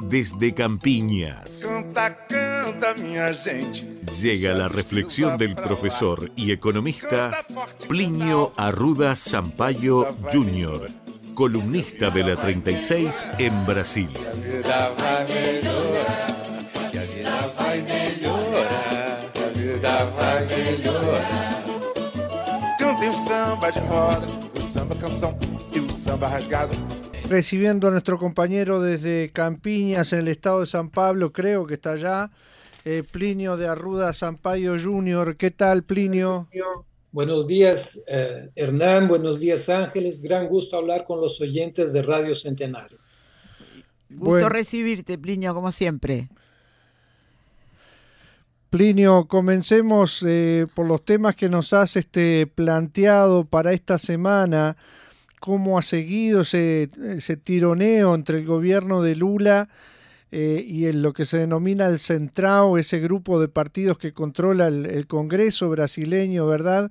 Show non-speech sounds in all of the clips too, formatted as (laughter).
desde Campiñas. Canta, canta, minha gente. Llega la reflexión del profesor y economista Plinio Arruda Sampaio Jr., columnista de la 36 en Brasil. Cantem o samba de roda, o samba canção e o samba rasgado. Recibiendo a nuestro compañero desde Campiñas, en el estado de San Pablo, creo que está allá, eh, Plinio de Arruda Sampaio Jr. ¿Qué tal, Plinio? Buenos días, eh, Hernán. Buenos días, Ángeles. Gran gusto hablar con los oyentes de Radio Centenario. Gusto Bueno. recibirte, Plinio, como siempre. Plinio, comencemos eh, por los temas que nos has este, planteado para esta semana. ¿Cómo ha seguido ese, tironeo entre el gobierno de Lula eh, y lo que se denomina el Centrao, ese grupo de partidos que controla el, Congreso brasileño, ¿verdad?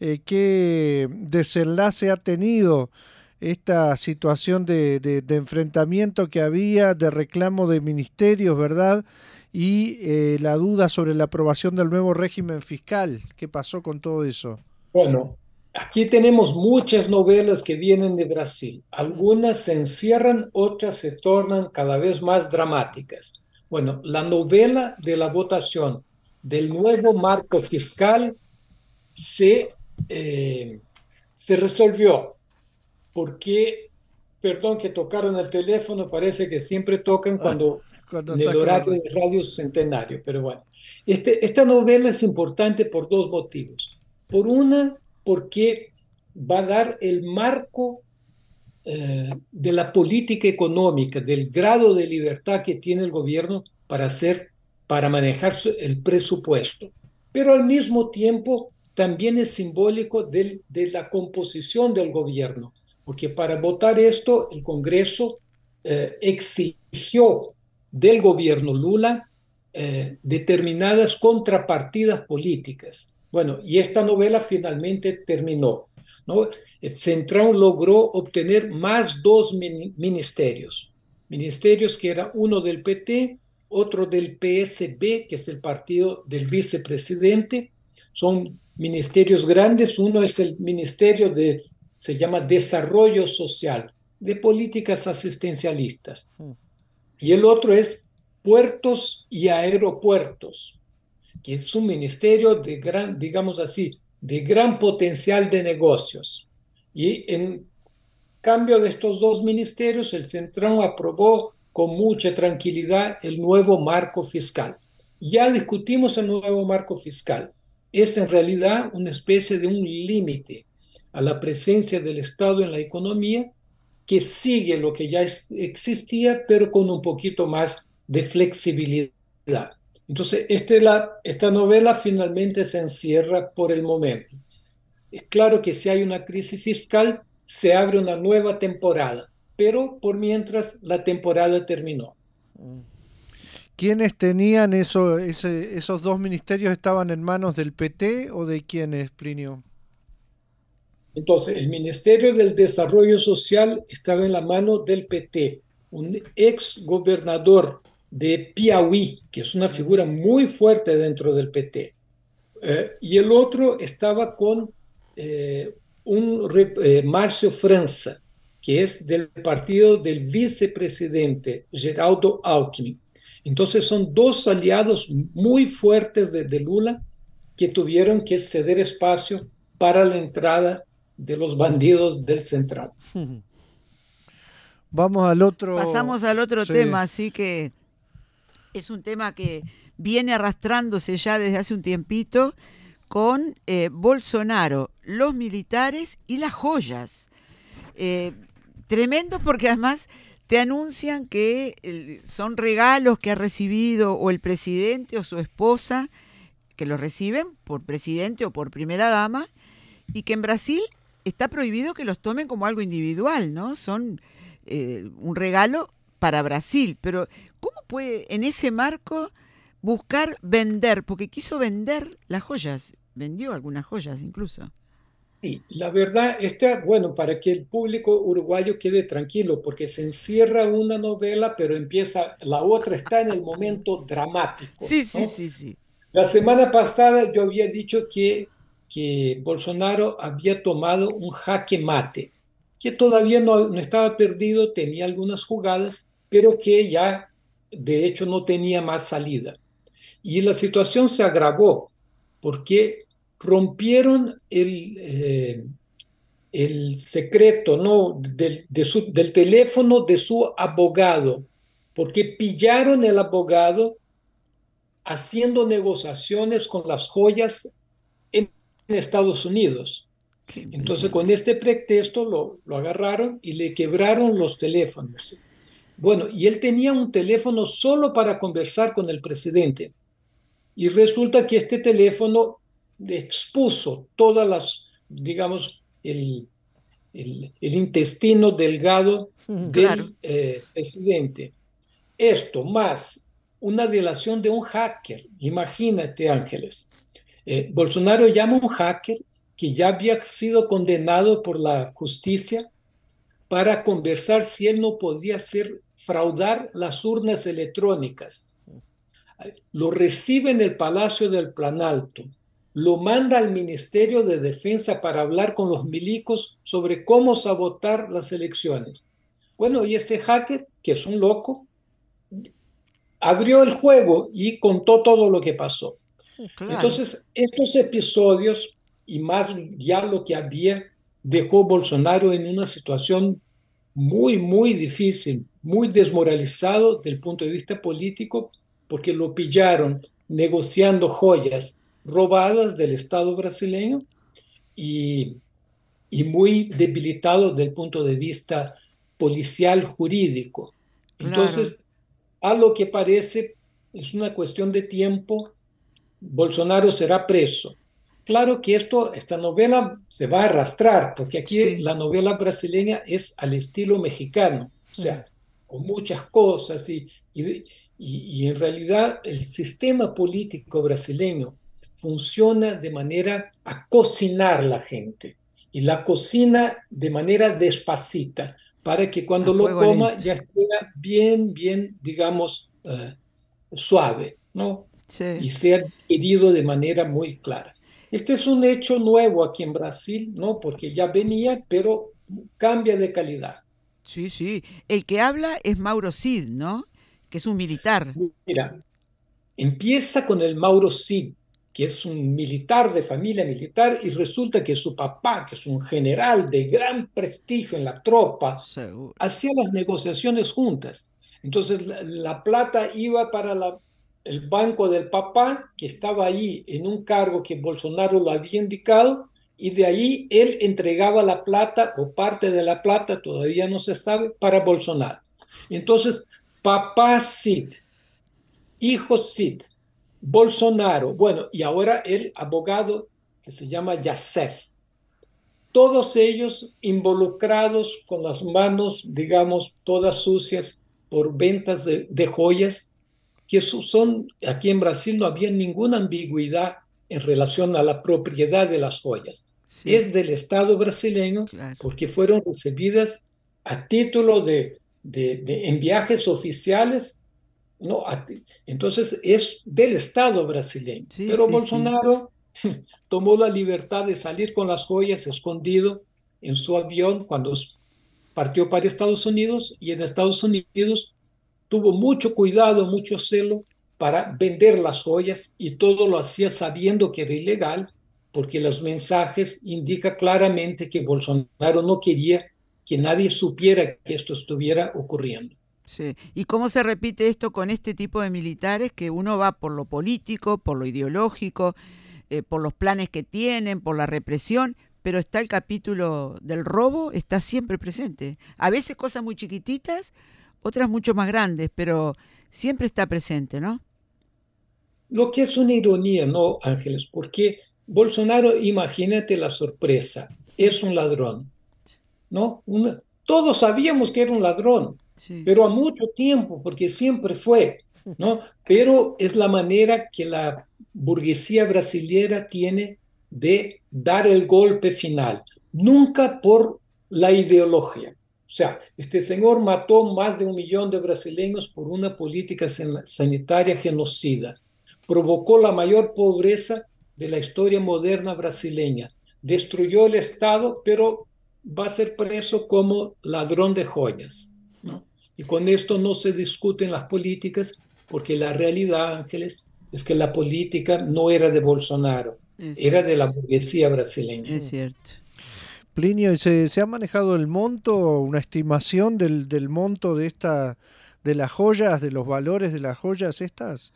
Eh, ¿Qué desenlace ha tenido esta situación de enfrentamiento que había, de reclamo de ministerios, ¿verdad? y eh, la duda sobre la aprobación del nuevo régimen fiscal. ¿Qué pasó con todo eso? Bueno, aquí tenemos muchas novelas que vienen de Brasil. Algunas se encierran, otras se tornan cada vez más dramáticas. Bueno, la novela de la votación del nuevo marco fiscal se, eh, se resolvió porque, perdón que tocaron el teléfono, parece que siempre tocan cuando Cuando en el horario de Radio Centenario, pero bueno. Este, esta novela es importante por dos motivos. Por una, porque va a dar el marco eh, de la política económica, del grado de libertad que tiene el gobierno para hacer, para manejar el presupuesto. Pero al mismo tiempo también es simbólico de la composición del gobierno, porque para votar esto el Congreso eh, exigió del gobierno Lula eh, determinadas contrapartidas políticas. Bueno, y esta novela finalmente terminó. ¿no? Centrão logró obtener más dos mini- ministerios. Ministerios que era uno del PT, otro del PSB, que es el partido del vicepresidente. Son ministerios grandes. Uno es el ministerio de, se llama Desarrollo Social, de políticas asistencialistas y el otro es puertos y aeropuertos, que es un ministerio de gran, digamos así, de gran potencial de negocios. Y en cambio de estos dos ministerios, el Centrón aprobó con mucha tranquilidad el nuevo marco fiscal. Ya discutimos el nuevo marco fiscal. Es en realidad una especie de un límite a la presencia del Estado en la economía que sigue lo que ya existía, pero con un poquito más de flexibilidad. Entonces, este la, esta novela finalmente se encierra por el momento. Es claro que si hay una crisis fiscal, se abre una nueva temporada, pero por mientras la temporada terminó. ¿Quiénes tenían eso, ese- esos dos ministerios? ¿Estaban en manos del PT o de quiénes, Plinio? Entonces, el Ministerio del Desarrollo Social estaba en la mano del PT, un ex gobernador de Piauí, que es una figura muy fuerte dentro del PT. Eh, y el otro estaba con eh, un eh, Márcio França, que es del partido del vicepresidente Geraldo Alckmin. Entonces son dos aliados muy fuertes de, de Lula que tuvieron que ceder espacio para la entrada de los bandidos del Central. (laughs) Vamos al otro. Pasamos al otro Sí. tema, así que es un tema que viene arrastrándose ya desde hace un tiempito con eh, Bolsonaro, los militares y las joyas. Eh, tremendo porque además te anuncian que son regalos que ha recibido o el presidente o su esposa, que los reciben por presidente o por primera dama, y que en Brasil está prohibido que los tomen como algo individual, ¿no? Son eh, un regalo para Brasil, pero ¿cómo puede en ese marco buscar vender? Porque quiso vender las joyas, vendió algunas joyas incluso. Y la verdad, este, bueno, para que el público uruguayo quede tranquilo, porque se encierra una novela, pero empieza, la otra está en el momento dramático. Sí, sí, sí, sí. La semana pasada yo había dicho que, que Bolsonaro había tomado un jaque mate, que todavía no, no estaba perdido, tenía algunas jugadas, pero que ya de hecho no tenía más salida. Y la situación se agravó porque rompieron el, eh, el secreto ¿no? del, de su, del teléfono de su abogado, porque pillaron el abogado haciendo negociaciones con las joyas en Estados Unidos. Entonces, con este pretexto lo, lo, agarraron y le quebraron los teléfonos. Bueno, y él tenía un teléfono solo para conversar con el presidente. Y resulta que este teléfono expuso todas las, digamos, el, el, el intestino delgado del Claro. eh, presidente. Esto más una delación de un hacker, imagínate Ángeles. Eh, Bolsonaro llama a un hacker que ya había sido condenado por la justicia para conversar si él no podía hacer fraudar las urnas electrónicas. Lo recibe en el Palacio del Planalto, lo manda al Ministerio de Defensa para hablar con los milicos sobre cómo sabotar las elecciones. Bueno, y este hacker, que es un loco, abrió el juego y contó todo lo que pasó. Claro. Entonces, estos episodios y más ya lo que había dejó Bolsonaro en una situación muy, muy difícil, muy desmoralizado del punto de vista político, porque lo pillaron negociando joyas robadas del Estado brasileño y, y muy debilitado desde el punto de vista policial jurídico. Entonces, a lo que parece es una cuestión de tiempo, Bolsonaro será preso. Claro que esto, esta novela se va a arrastrar, porque aquí Sí. la novela brasileña es al estilo mexicano, o sea, con muchas cosas y, y, y- y en realidad el sistema político brasileño funciona de manera a cocinar la gente y la cocina de manera despacita para que cuando lo coma ya esté bien, bien, digamos, eh, suave, ¿no? y Sí. sea querido de manera muy clara. Este es un hecho nuevo aquí en Brasil, ¿no? Porque ya venía, pero cambia de calidad. sí, sí. El que habla es Mauro Cid, ¿no? Que es un militar. Mira, empieza con el Mauro Cid, que es un militar de familia militar, y resulta que su papá, que es un general de gran prestigio en la tropa, hacía las negociaciones juntas. Entonces la, la plata iba para la, el banco del papá, que estaba ahí en un cargo que Bolsonaro lo había indicado, y de ahí él entregaba la plata o parte de la plata, todavía no se sabe, para Bolsonaro. Entonces, papá Cid, hijo Cid, Bolsonaro, bueno, y ahora el abogado que se llama Yasef. Todos ellos involucrados con las manos, digamos, todas sucias por ventas de, de joyas, que son, aquí en Brasil no había ninguna ambigüedad en relación a la propiedad de las joyas. Sí, Es del Estado brasileño claro. porque fueron recibidas a título de, de- de- en viajes oficiales, no, a entonces es del Estado brasileño. Sí, Pero sí. Bolsonaro (laughs) tomó la libertad de salir con las joyas escondido en su avión cuando partió para Estados Unidos y en Estados Unidos tuvo mucho cuidado, mucho celo para vender las joyas y todo lo hacía sabiendo que era ilegal porque los mensajes indican claramente que Bolsonaro no quería que nadie supiera que esto estuviera ocurriendo. Sí. ¿Y cómo se repite esto con este tipo de militares que uno va por lo político, por lo ideológico, eh, por los planes que tienen, por la represión, pero está el capítulo del robo, está siempre presente. A veces cosas muy chiquititas, otras mucho más grandes, pero siempre está presente, ¿no? Lo que es una ironía, ¿no, Ángeles? Porque Bolsonaro, imagínate la sorpresa, es un ladrón, ¿no? Una- todos sabíamos que era un ladrón, Sí. pero a mucho tiempo, porque siempre fue, ¿no? Pero es la manera que la burguesía brasilera tiene de dar el golpe final, nunca por la ideología. O sea, este señor mató más de un millón de brasileños por una política sanitaria genocida. Provocó la mayor pobreza de la historia moderna brasileña. Destruyó el Estado, pero va a ser preso como ladrón de joyas. ¿no? Y con esto no se discuten las políticas, porque la realidad, Ángeles, es que la política no era de Bolsonaro, era de la burguesía brasileña. Es cierto. Plinio, ¿se, ¿se ha manejado el monto, una estimación del, del monto de esta de las joyas, de los valores de las joyas estas?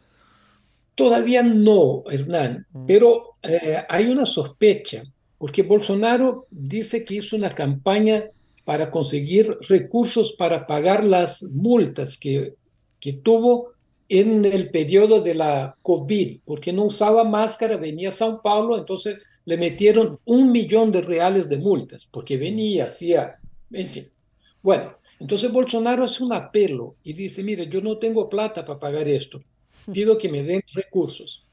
Todavía no, Hernán, mm. pero eh, hay una sospecha, porque Bolsonaro dice que hizo una campaña para conseguir recursos para pagar las multas que, que tuvo en el periodo de la COVID, porque no usaba máscara, venía a São Paulo, entonces le metieron un millón de reales de multas, porque venía, hacía, en fin. Bueno, entonces Bolsonaro hace un apelo y dice, mire, yo no tengo plata para pagar esto, pido que me den recursos.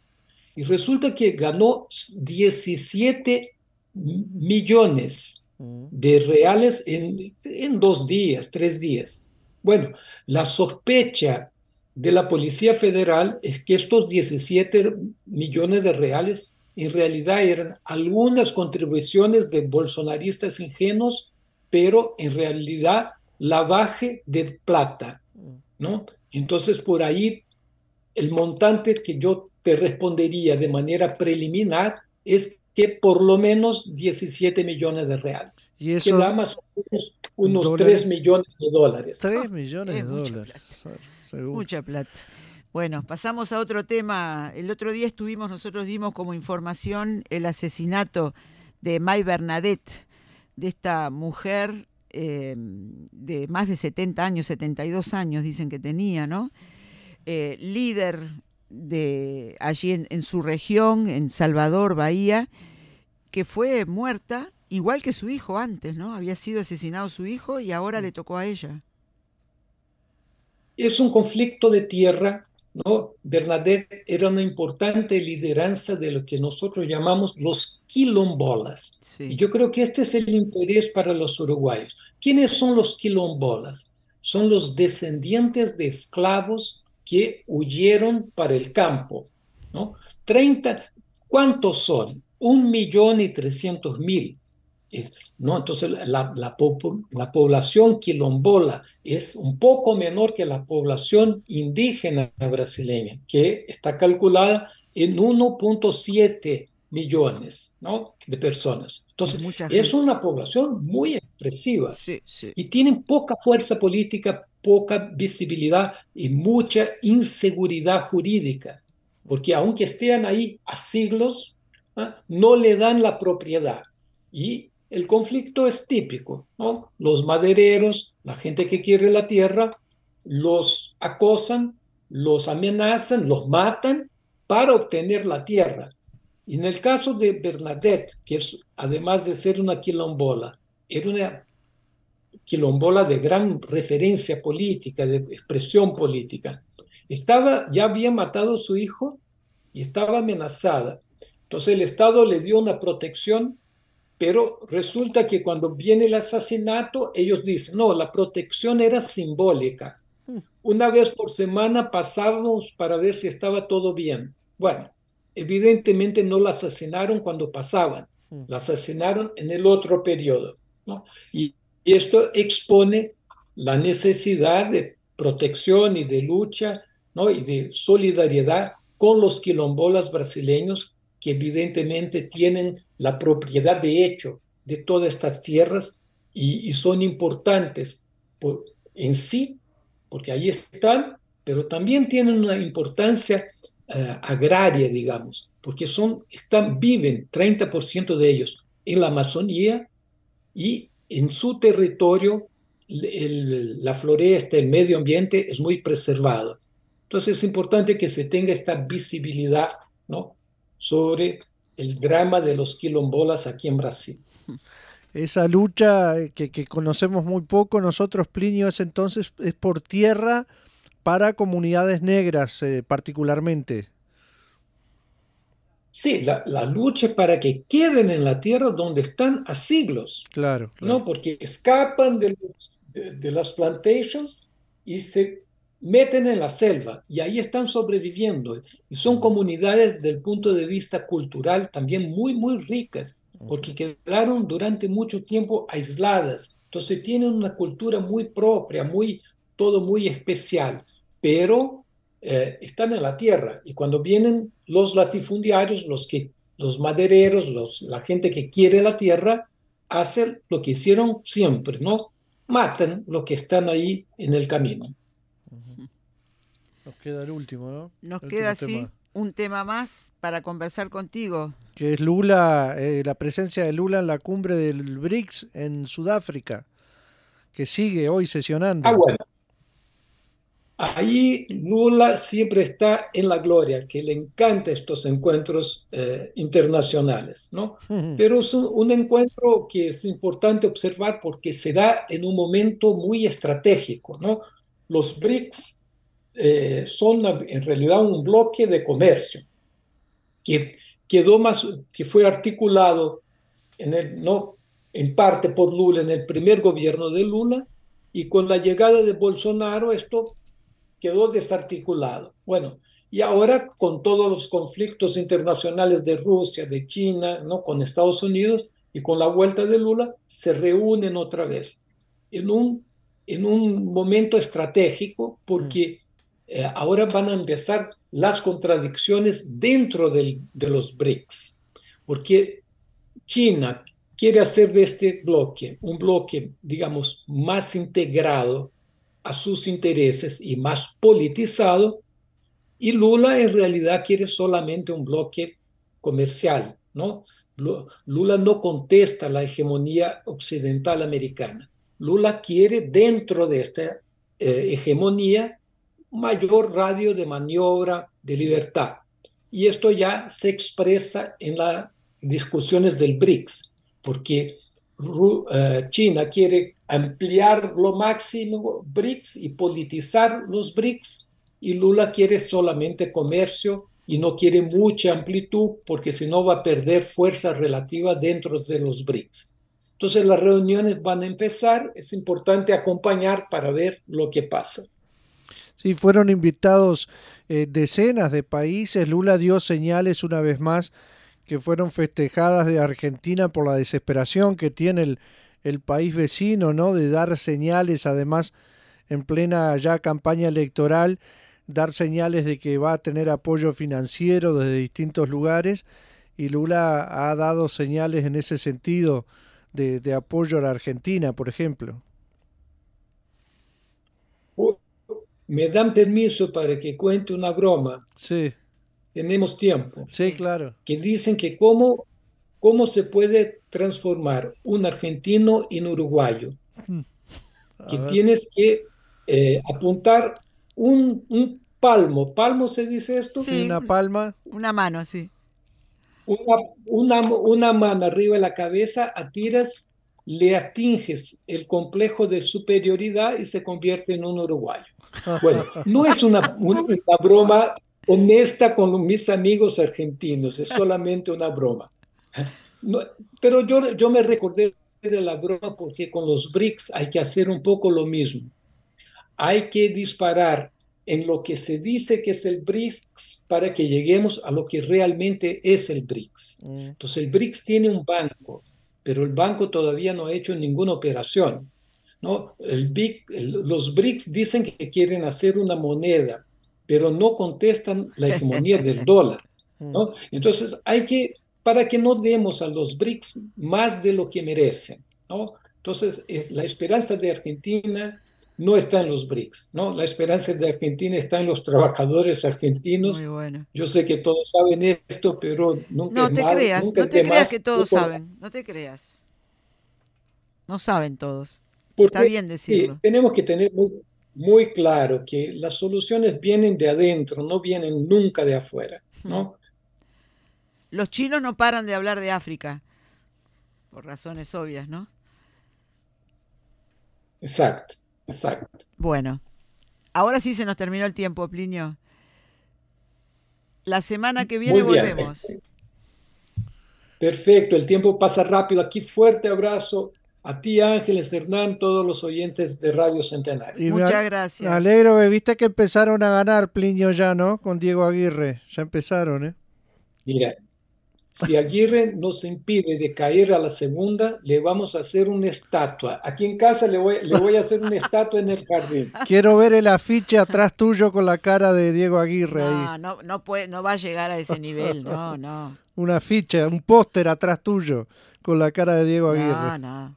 Y resulta que ganó 17 millones de reales en, en dos días, tres días. Bueno, la sospecha de la Policía Federal es que estos 17 millones de reales en realidad eran algunas contribuciones de bolsonaristas ingenuos, pero en realidad lavaje de plata, ¿no? Entonces por ahí el montante que yo te respondería de manera preliminar es que por lo menos 17 millones de reales. ¿Y eso que da más o menos unos 3 millones de dólares. 3 millones de mucha dólares. Plata. Mucha plata. Bueno, pasamos a otro tema. El otro día estuvimos, nosotros dimos como información el asesinato de May Bernadette, de esta mujer eh, de más de 70 años, 72 años dicen que tenía, ¿no? Eh, líder de allí en, en, su región, en Salvador, Bahía, que fue muerta, igual que su hijo antes, ¿no? Había sido asesinado su hijo y ahora le tocó a ella. Es un conflicto de tierra, ¿no? Bernadette era una importante lideranza de lo que nosotros llamamos los quilombolas. Sí. Y yo creo que este es el interés para los uruguayos. ¿Quiénes son los quilombolas? Son los descendientes de esclavos que huyeron para el campo, ¿no? 30, ¿cuántos son? Un millón y trescientos mil. ¿No? Entonces la, la, la, población quilombola es un poco menor que la población indígena brasileña, que está calculada en 1.7 millones ¿no? de personas. Entonces es una población muy expresiva sí, sí. y tienen poca fuerza política, poca visibilidad y mucha inseguridad jurídica, porque aunque estén ahí a siglos, ¿eh? no le dan la propiedad. Y el conflicto es típico, ¿no? Los madereros, la gente que quiere la tierra, los acosan, los amenazan, los matan para obtener la tierra. Y en el caso de Bernadette, que además de ser una quilombola, era una quilombola de gran referencia política, de expresión política. Estaba, ya había matado a su hijo y estaba amenazada. Entonces el Estado le dio una protección pero resulta que cuando viene el asesinato, ellos dicen, no, la protección era simbólica. Una vez por semana pasábamos para ver si estaba todo bien. Bueno, evidentemente no la asesinaron cuando pasaban, la asesinaron en el otro periodo. ¿no? Y, y esto expone la necesidad de protección y de lucha ¿no? y de solidaridad con los quilombolas brasileños que evidentemente tienen la propiedad de hecho de todas estas tierras y, y son importantes por, en sí, porque ahí están, pero también tienen una importancia uh, agraria, digamos, porque son, están, viven 30% de ellos en la Amazonía y en su territorio el, la floresta, el medio ambiente es muy preservado. Entonces es importante que se tenga esta visibilidad ¿no? sobre el drama de los quilombolas aquí en Brasil. Esa lucha que, que, conocemos muy poco nosotros, Plinio, es entonces es por tierra para comunidades negras eh, particularmente. Sí, la, la lucha para que queden en la tierra donde están a siglos, Claro, claro. ¿no? Porque escapan de, los- de- de las plantations y se meten en la selva y ahí están sobreviviendo. Y son comunidades desde el punto de vista cultural también muy, muy ricas, porque quedaron durante mucho tiempo aisladas. Entonces tienen una cultura muy propia, muy, todo muy especial, pero eh, están en la tierra. Y cuando vienen los latifundiarios, los, que, los madereros, los, la gente que quiere la tierra, hacen lo que hicieron siempre, ¿no? Matan lo que están ahí en el camino. Nos queda el último, ¿no? Nos El queda así tema. un tema más para conversar contigo. Que es Lula, eh, la presencia de Lula en la cumbre del BRICS en Sudáfrica, que sigue hoy sesionando. Ah, bueno. Ahí Lula siempre está en la gloria, que le encanta estos encuentros eh, internacionales, ¿no? Pero es un, un encuentro que es importante observar porque se da en un momento muy estratégico, ¿no? Los BRICS eh, son en realidad un bloque de comercio que quedó más, que fue articulado en el, no, en parte por Lula en el primer gobierno de Lula y con la llegada de Bolsonaro esto quedó desarticulado. Bueno, y ahora con todos los conflictos internacionales de Rusia, de China, ¿no? con Estados Unidos y con la vuelta de Lula, se reúnen otra vez en un, en un momento estratégico porque eh, ahora van a empezar las contradicciones dentro del- de los BRICS, porque China quiere hacer de este bloque un bloque, digamos, más integrado a sus intereses y más politizado, y Lula en realidad quiere solamente un bloque comercial, ¿no? Lu- Lula no contesta la hegemonía occidental americana. Lula quiere dentro de esta eh, hegemonía mayor radio de maniobra, de libertad. Y esto ya se expresa en las discusiones del BRICS, porque eh, China quiere ampliar lo máximo BRICS y politizar los BRICS, y Lula quiere solamente comercio y no quiere mucha amplitud, porque si no va a perder fuerza relativa dentro de los BRICS. Entonces las reuniones van a empezar, es importante acompañar para ver lo que pasa. Sí, fueron invitados eh, decenas de países. Lula dio señales una vez más que fueron festejadas de Argentina por la desesperación que tiene el, el país vecino, ¿no? De dar señales, además, en plena ya campaña electoral, dar señales de que va a tener apoyo financiero desde distintos lugares. Y Lula ha dado señales en ese sentido de, de apoyo a la Argentina, por ejemplo. Me dan permiso para que cuente una broma. Sí, Tenemos tiempo. sí, claro. Que dicen que cómo, cómo se puede transformar un argentino en uruguayo. (laughs) A Que ver. tienes que eh, apuntar un, un palmo. ¿Palmo se dice esto? Sí, Sí. una palma. Una mano, sí. Una, una, mano arriba de la cabeza, a tiras, le atinges el complejo de superioridad y se convierte en un uruguayo. Bueno, no es una, una, broma honesta con mis amigos argentinos, es solamente una broma. Pero yo, yo me recordé de la broma porque con los BRICS hay que hacer un poco lo mismo. Hay que disparar en lo que se dice que es el BRICS para que lleguemos a lo que realmente es el BRICS. Mm, Entonces el BRICS tiene un banco, pero el banco todavía no ha hecho ninguna operación. ¿no? El BIC, los BRICS dicen que quieren hacer una moneda, pero no contestan la hegemonía del (laughs) dólar. mm. ¿no? Entonces hay que, para que no demos a los BRICS más de lo que merecen. ¿no? Entonces es- la esperanza de Argentina no está en los BRICS, ¿no? La esperanza de Argentina está en los trabajadores argentinos. Muy bueno. Yo sé que todos saben esto, pero nunca No es te mal- creas, nunca no te creas que todos saben, no te creas. No saben todos. Porque, Está bien sí, decirlo. tenemos que tener muy, muy claro que las soluciones vienen de adentro, no vienen nunca de afuera, ¿no? (laughs) Los chinos no paran de hablar de África, por razones obvias, ¿no? Exacto, exacto. Bueno, ahora sí se nos terminó el tiempo, Plinio. La semana que viene Muy bien. volvemos. Perfecto, el tiempo pasa rápido. Aquí fuerte abrazo a ti, Ángeles, Hernán, todos los oyentes de Radio Centenario. Y Muchas gracias. Me alegro que viste que empezaron a ganar Plinio ya, ¿no? Con Diego Aguirre. Ya empezaron, ¿eh? Mira, si Aguirre nos impide de caer a la segunda, le vamos a hacer una estatua. Aquí en casa le voy, le voy a hacer una estatua en el jardín. Quiero ver el afiche atrás tuyo con la cara de Diego Aguirre No, ahí. no, no, puede, no va a llegar a ese nivel, no, no. Un afiche, un póster atrás tuyo con la cara de Diego No, Aguirre. no.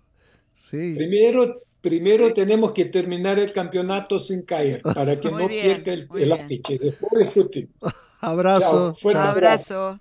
Sí. Primero, primero tenemos que terminar el campeonato sin caer para que Muy no bien, pierda el, afiche. Después discutimos. (laughs) Abrazo. Chao, fuerte chao. Abrazo.